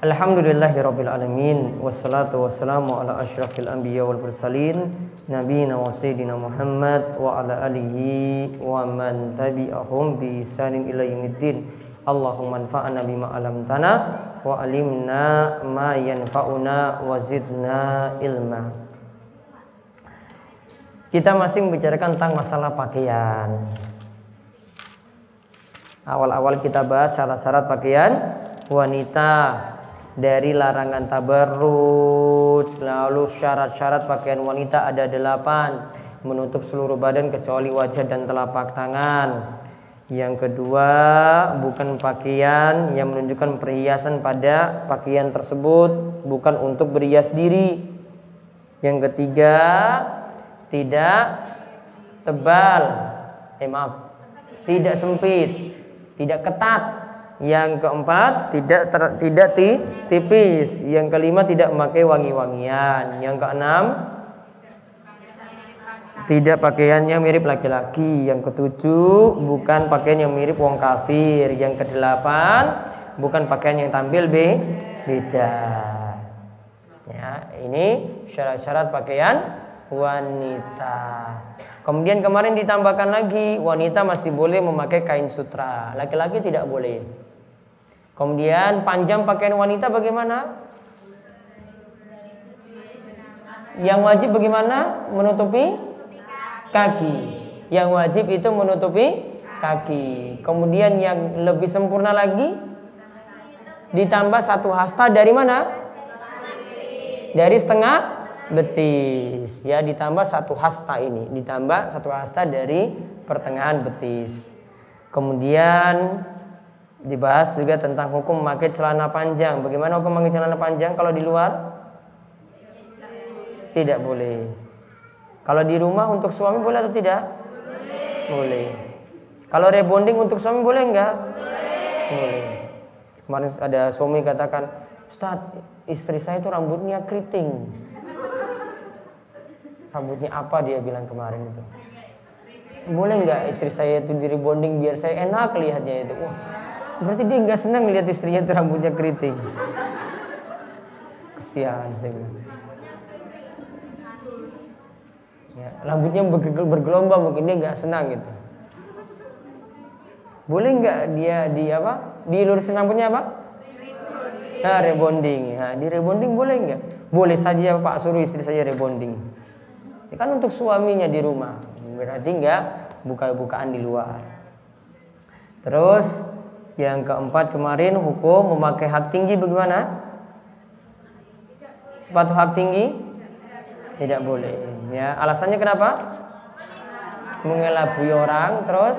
Alhamdulillahirrabbilalamin Wassalatu wassalamu ala ashrafil anbiya wal mursalin Nabiina wa sayyidina Muhammad Wa ala alihi wa man tabi'ahum bi isanin ila yumiddin Allahumma anfa'na bima alamtana Wa alimna ma yanfa'una wa zidna ilma. Kita masih membicarakan tentang masalah pakaian. Awal-awal kita bahas syarat-syarat pakaian wanita dari larangan tabarruj lalu syarat-syarat pakaian wanita ada delapan. Menutup seluruh badan kecuali wajah dan telapak tangan. Yang kedua bukan pakaian yang menunjukkan perhiasan pada pakaian tersebut bukan untuk berhias diri. Yang ketiga tidak tebal. Eh maaf. Tidak sempit. Tidak ketat yang keempat tidak ter, tidak ti, tipis. Yang kelima tidak memakai wangi-wangian. Yang keenam tidak pakaiannya mirip laki-laki. Yang ketujuh bukan pakaian yang mirip wong kafir. Yang kedelapan bukan pakaian yang tampil be, beda. Ya, ini syarat-syarat pakaian wanita. Kemudian kemarin ditambahkan lagi wanita masih boleh memakai kain sutra, laki-laki tidak boleh. Kemudian panjang pakaian wanita bagaimana? Yang wajib bagaimana? Menutupi kaki. Yang wajib itu menutupi kaki. Kemudian yang lebih sempurna lagi ditambah satu hasta dari mana? Dari setengah betis. Ya, ditambah satu hasta ini, ditambah satu hasta dari pertengahan betis. Kemudian dibahas juga tentang hukum memakai celana panjang. Bagaimana hukum memakai celana panjang kalau di luar? Tidak boleh. Kalau di rumah untuk suami boleh atau tidak? Boleh. Kalau rebonding untuk suami boleh enggak? Boleh. Boleh. Kemarin ada suami katakan, Ustaz, istri saya itu rambutnya keriting. Rambutnya apa dia bilang kemarin itu? Boleh nggak istri saya itu di rebonding biar saya enak lihatnya itu? Wah, Berarti dia nggak senang lihat istrinya itu rambutnya keriting. Kesian saya Ya, rambutnya bergelombang mungkin dia nggak senang gitu. Boleh nggak dia di apa? Dilurusin rambutnya apa? Nah, rebonding. Nah, di rebonding boleh nggak? Boleh saja Pak suruh istri saya rebonding. Ini kan untuk suaminya di rumah. Berarti nggak buka-bukaan di luar. Terus yang keempat kemarin hukum memakai hak tinggi bagaimana? Sepatu hak tinggi? Tidak boleh. Ya, alasannya kenapa? Mengelabui orang terus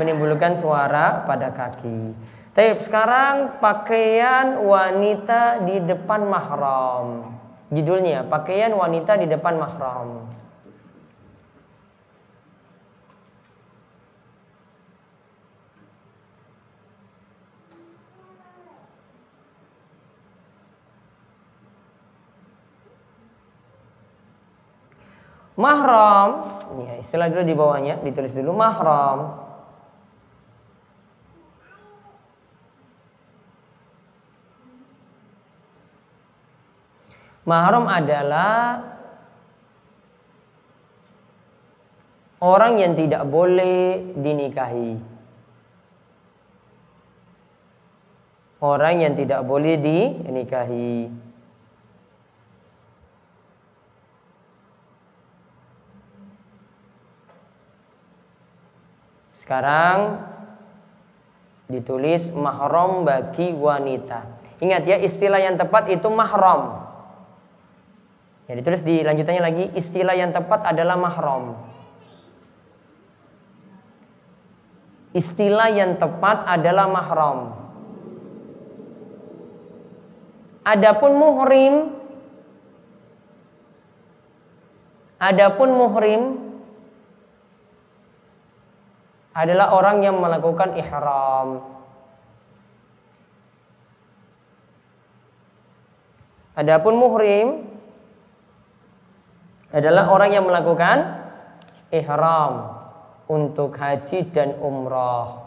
menimbulkan suara pada kaki. Tapi sekarang pakaian wanita di depan mahram. Judulnya pakaian wanita di depan mahram. Mahram, ya istilah dulu di bawahnya, ditulis dulu mahram. Mahram adalah orang yang tidak boleh dinikahi. Orang yang tidak boleh dinikahi. Sekarang ditulis mahram bagi wanita. Ingat ya istilah yang tepat itu mahram. Ya ditulis di lanjutannya lagi istilah yang tepat adalah mahram. Istilah yang tepat adalah mahram. Adapun muhrim Adapun muhrim adalah orang yang melakukan ihram. Adapun muhrim adalah orang yang melakukan ihram untuk haji dan umrah.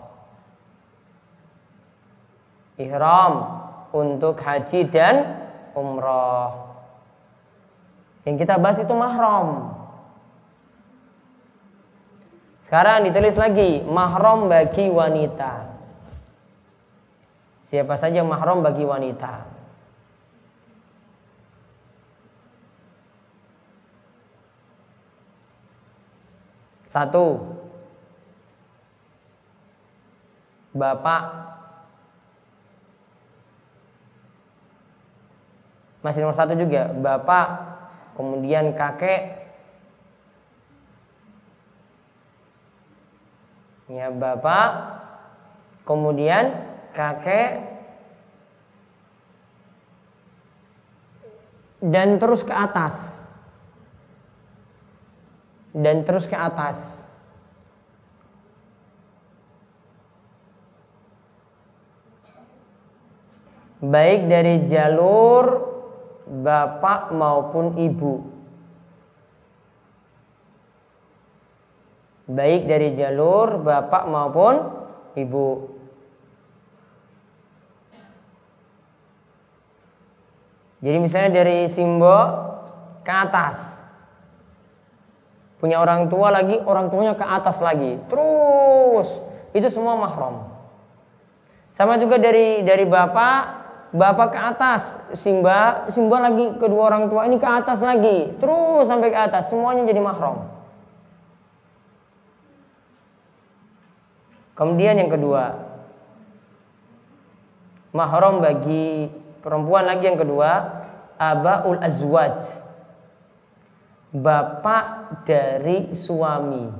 Ihram untuk haji dan umrah. Yang kita bahas itu mahram. Sekarang ditulis lagi mahram bagi wanita. Siapa saja mahram bagi wanita? Satu, bapak masih nomor satu juga bapak kemudian kakek ya bapak kemudian kakek dan terus ke atas. Dan terus ke atas. Baik dari jalur bapak maupun ibu baik dari jalur bapak maupun ibu. Jadi misalnya dari Simbo ke atas. Punya orang tua lagi, orang tuanya ke atas lagi. Terus itu semua mahram. Sama juga dari dari bapak, bapak ke atas, Simba, Simba lagi kedua orang tua ini ke atas lagi. Terus sampai ke atas, semuanya jadi mahram. Kemudian yang kedua, mahram bagi perempuan lagi yang kedua, abaul azwaj. Bapak dari suami.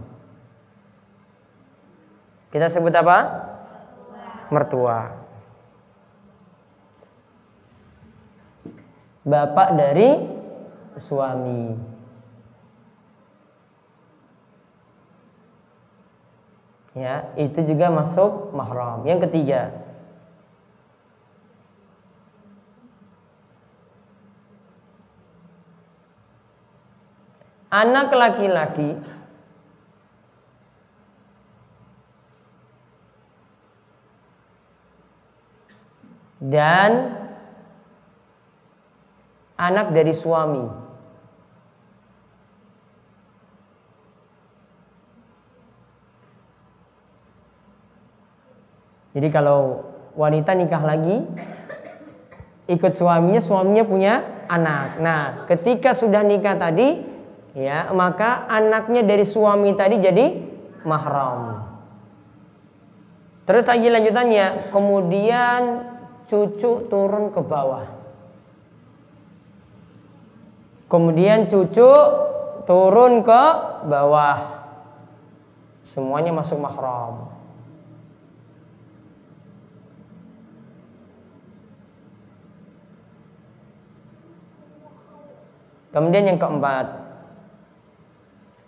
Kita sebut apa? Mertua. Bapak dari suami. Ya itu juga masuk mahram. Yang ketiga. Anak laki-laki dan anak dari suami Jadi kalau wanita nikah lagi ikut suaminya, suaminya punya anak. Nah, ketika sudah nikah tadi, ya maka anaknya dari suami tadi jadi mahram. Terus lagi lanjutannya, kemudian cucu turun ke bawah. Kemudian cucu turun ke bawah. Semuanya masuk mahram. Kemudian yang keempat,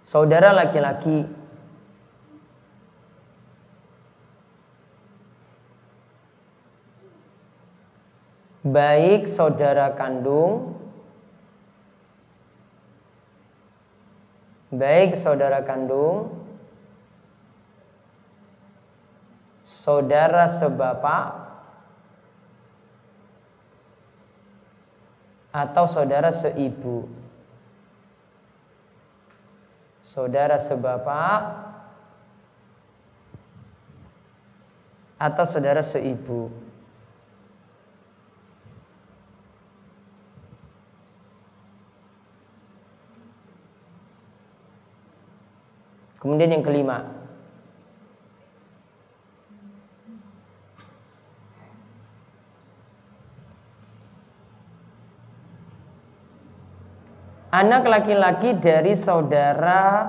saudara laki-laki. Baik saudara kandung baik saudara kandung saudara sebapak atau saudara seibu saudara sebapak atau saudara seibu. Kemudian yang kelima, anak laki-laki dari saudara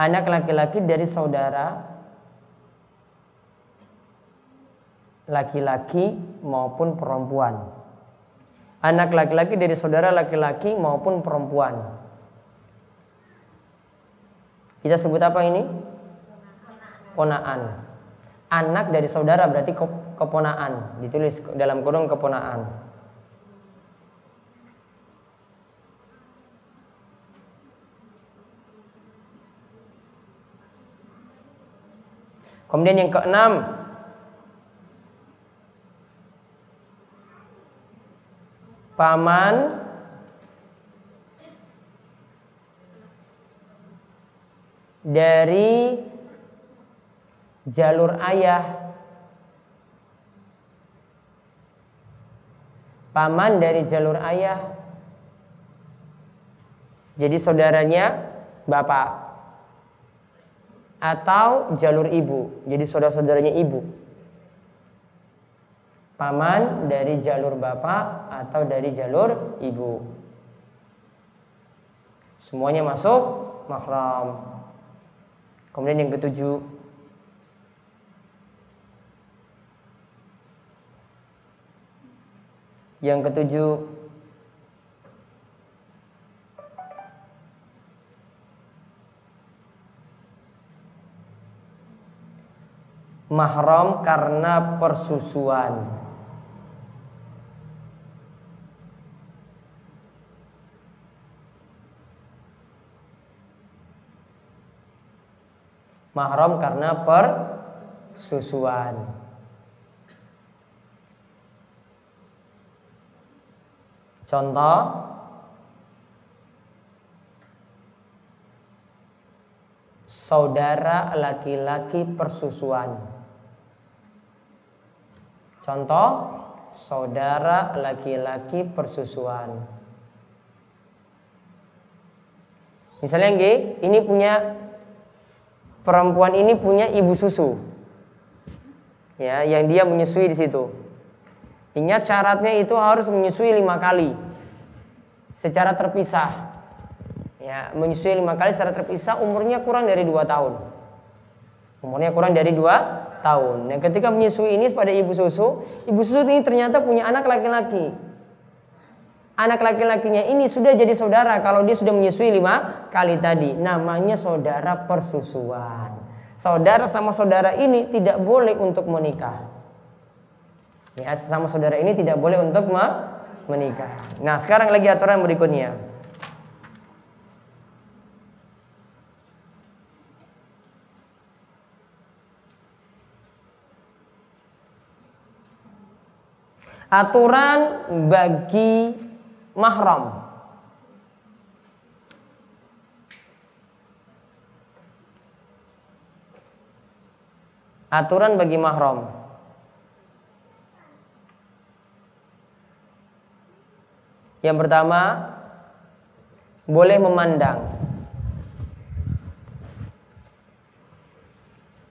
anak laki-laki dari saudara laki-laki maupun perempuan anak laki-laki dari saudara laki-laki maupun perempuan Kita sebut apa ini? Ponaan. Anak dari saudara berarti keponaan. Ditulis dalam kurung keponaan. Kemudian yang keenam paman dari jalur ayah paman dari jalur ayah jadi saudaranya bapak atau jalur ibu. Jadi saudara-saudaranya ibu. Paman dari jalur bapak atau dari jalur ibu. Semuanya masuk mahram. Kemudian yang ketujuh Yang ketujuh mahram karena persusuan. Mahram karena persusuan. Contoh saudara laki-laki persusuan. Contoh, saudara laki-laki persusuan. Misalnya G, ini punya perempuan ini punya ibu susu. Ya, yang dia menyusui di situ. Ingat syaratnya itu harus menyusui lima kali secara terpisah. Ya, menyusui lima kali secara terpisah umurnya kurang dari dua tahun. Umurnya kurang dari dua tahun. Nah, ketika menyusui ini pada ibu susu, ibu susu ini ternyata punya anak laki-laki. Anak laki-lakinya ini sudah jadi saudara kalau dia sudah menyusui lima kali tadi. Namanya saudara persusuan. Saudara sama saudara ini tidak boleh untuk menikah. Ya, sama saudara ini tidak boleh untuk menikah. Nah, sekarang lagi aturan berikutnya. Aturan bagi mahram. Aturan bagi mahram. Yang pertama, boleh memandang.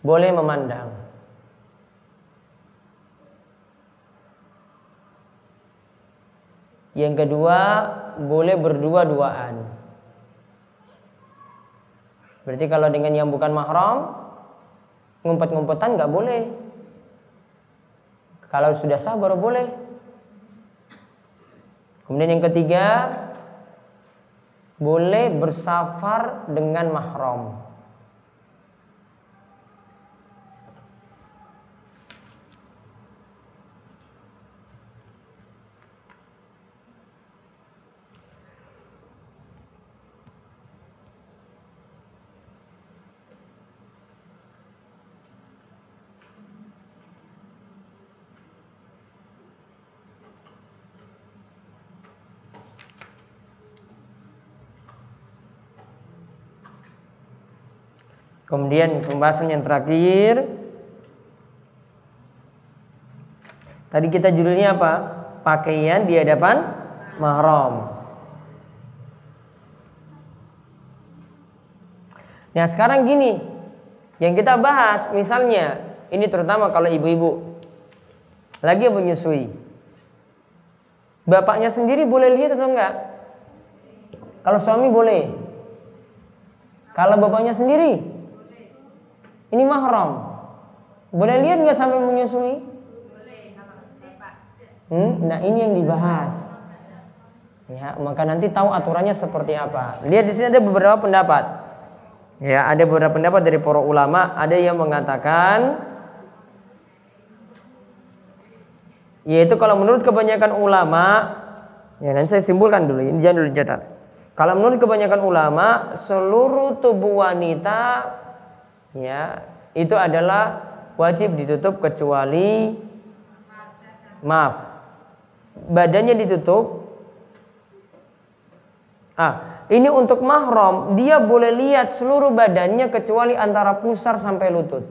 Boleh memandang. Yang kedua, boleh berdua-duaan. Berarti kalau dengan yang bukan mahram, ngumpet-ngumpetan nggak boleh. Kalau sudah sah baru boleh. Kemudian yang ketiga, boleh bersafar dengan mahram. Kemudian pembahasan yang terakhir Tadi kita judulnya apa? Pakaian di hadapan mahram. Nah sekarang gini, yang kita bahas misalnya ini terutama kalau ibu-ibu lagi menyusui, bapaknya sendiri boleh lihat atau enggak? Kalau suami boleh, kalau bapaknya sendiri ini mahram. Boleh lihat nggak sampai menyusui? Hmm? Nah ini yang dibahas. Ya, maka nanti tahu aturannya seperti apa. Lihat di sini ada beberapa pendapat. Ya, ada beberapa pendapat dari para ulama, ada yang mengatakan yaitu kalau menurut kebanyakan ulama, ya nanti saya simpulkan dulu, ini jangan dulu catat. Kalau menurut kebanyakan ulama, seluruh tubuh wanita ya, itu adalah wajib ditutup kecuali maaf. Badannya ditutup. Ah, ini untuk mahram, dia boleh lihat seluruh badannya kecuali antara pusar sampai lutut.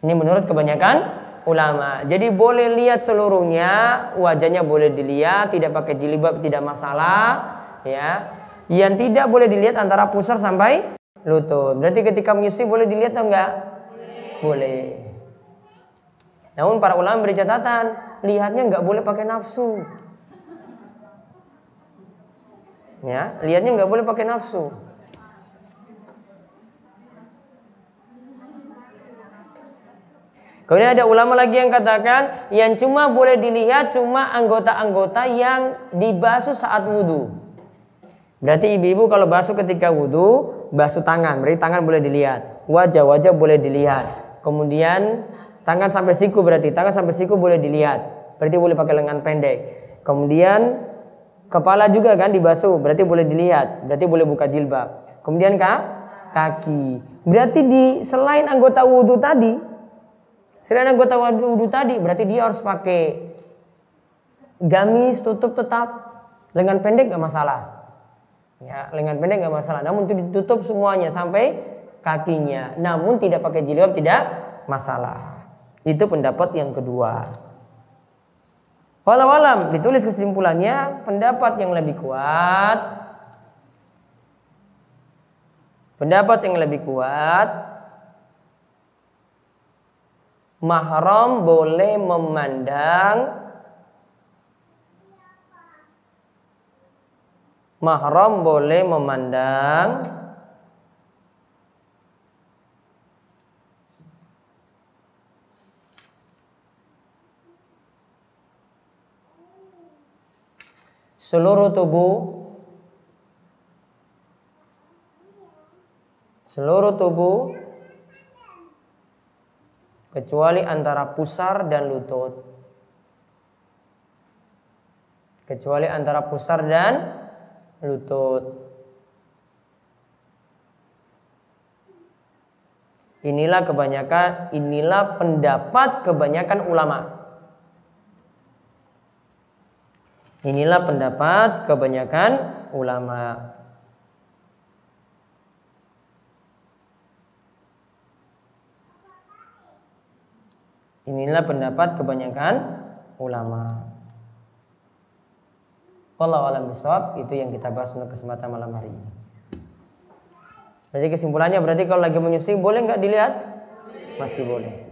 Ini menurut kebanyakan ulama. Jadi boleh lihat seluruhnya, wajahnya boleh dilihat, tidak pakai jilbab tidak masalah, ya. Yang tidak boleh dilihat antara pusar sampai lutut. Berarti ketika menyusui boleh dilihat atau enggak? Boleh. Namun para ulama beri catatan, lihatnya enggak boleh pakai nafsu. Ya, lihatnya nggak boleh pakai nafsu. Kemudian ada ulama lagi yang katakan yang cuma boleh dilihat cuma anggota-anggota yang dibasuh saat wudhu. Berarti ibu-ibu kalau basuh ketika wudhu, basuh tangan. Berarti tangan boleh dilihat. Wajah-wajah boleh dilihat. Kemudian tangan sampai siku berarti tangan sampai siku boleh dilihat. Berarti boleh pakai lengan pendek. Kemudian Kepala juga kan dibasuh, berarti boleh dilihat, berarti boleh buka jilbab. Kemudian kah? Kaki. Berarti di selain anggota wudhu tadi, selain anggota wudhu tadi, berarti dia harus pakai gamis tutup tetap. Lengan pendek gak masalah. Ya, lengan pendek gak masalah. Namun itu ditutup semuanya sampai kakinya. Namun tidak pakai jilbab tidak masalah. Itu pendapat yang kedua. Walau alam ditulis kesimpulannya pendapat yang lebih kuat pendapat yang lebih kuat mahram boleh memandang mahram boleh memandang seluruh tubuh seluruh tubuh kecuali antara pusar dan lutut. Kecuali antara pusar dan lutut inilah kebanyakan inilah pendapat kebanyakan ulama Inilah pendapat kebanyakan ulama. Inilah pendapat kebanyakan ulama. Allah alam bisawab itu yang kita bahas untuk kesempatan malam hari ini. Jadi kesimpulannya berarti kalau lagi menyusui boleh nggak dilihat? Masih boleh.